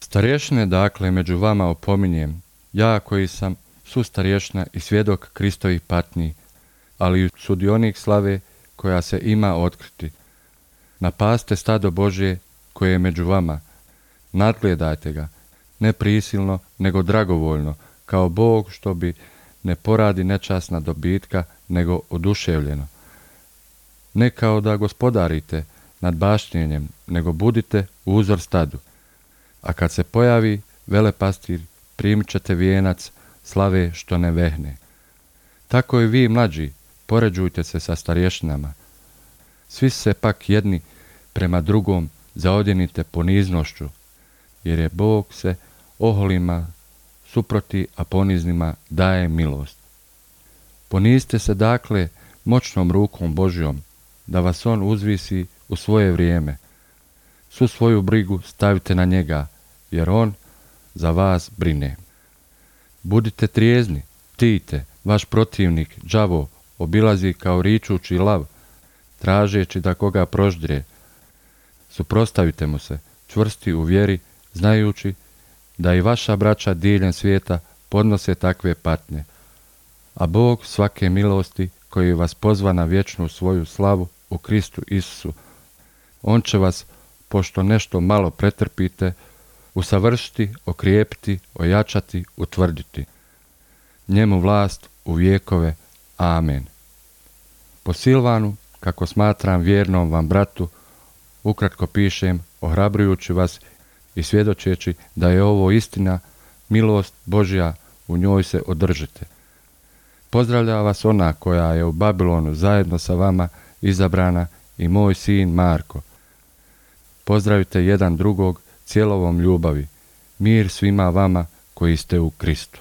Starješine dakle među vama opominjem, ja koji sam sustarješna i svjedok Kristovih patnji, ali i sudionik slave koja se ima otkriti. Napaste stado Božje koje je među vama, nadgledajte ga, ne prisilno, nego dragovoljno, kao Bog što bi ne poradi nečasna dobitka, nego oduševljeno. Ne kao da gospodarite nad bašnjenjem, nego budite uzor stadu. A kad se pojavi velepastir, primit ćete vijenac slave što ne vehne. Tako i vi mlađi, poređujte se sa starješinama. Svi se pak jedni prema drugom zaodjenite poniznošću, jer je Bog se oholima suproti, a poniznima daje milost. Ponizite se dakle moćnom rukom Božjom, da vas On uzvisi u svoje vrijeme. Svu svoju brigu stavite na njega, jer On za vas brine. Budite trijezni, tijte, vaš protivnik, đavo, obilazi kao ričući lav, tražeći da koga proždre. Suprostavite mu se, čvrsti u vjeri, znajući da i vaša braća diljem svijeta podnose takve patnje. A Bog svake milosti koji vas pozva na vječnu svoju slavu u Kristu Isusu, On će vas, pošto nešto malo pretrpite, usavršiti, okrijepiti, ojačati, utvrditi. Njemu vlast u vijekove. Amen. Po Silvanu, kako smatram vjernom vam bratu, ukratko pišem, ohrabrujući vas i svjedočeći da je ovo istina, milost Božja, u njoj se održite. Pozdravlja vas ona koja je u Babilonu zajedno sa vama izabrana i moj sin Marko. Pozdravite jedan drugog cijelovom ljubavi. Mir svima vama koji ste u Kristu.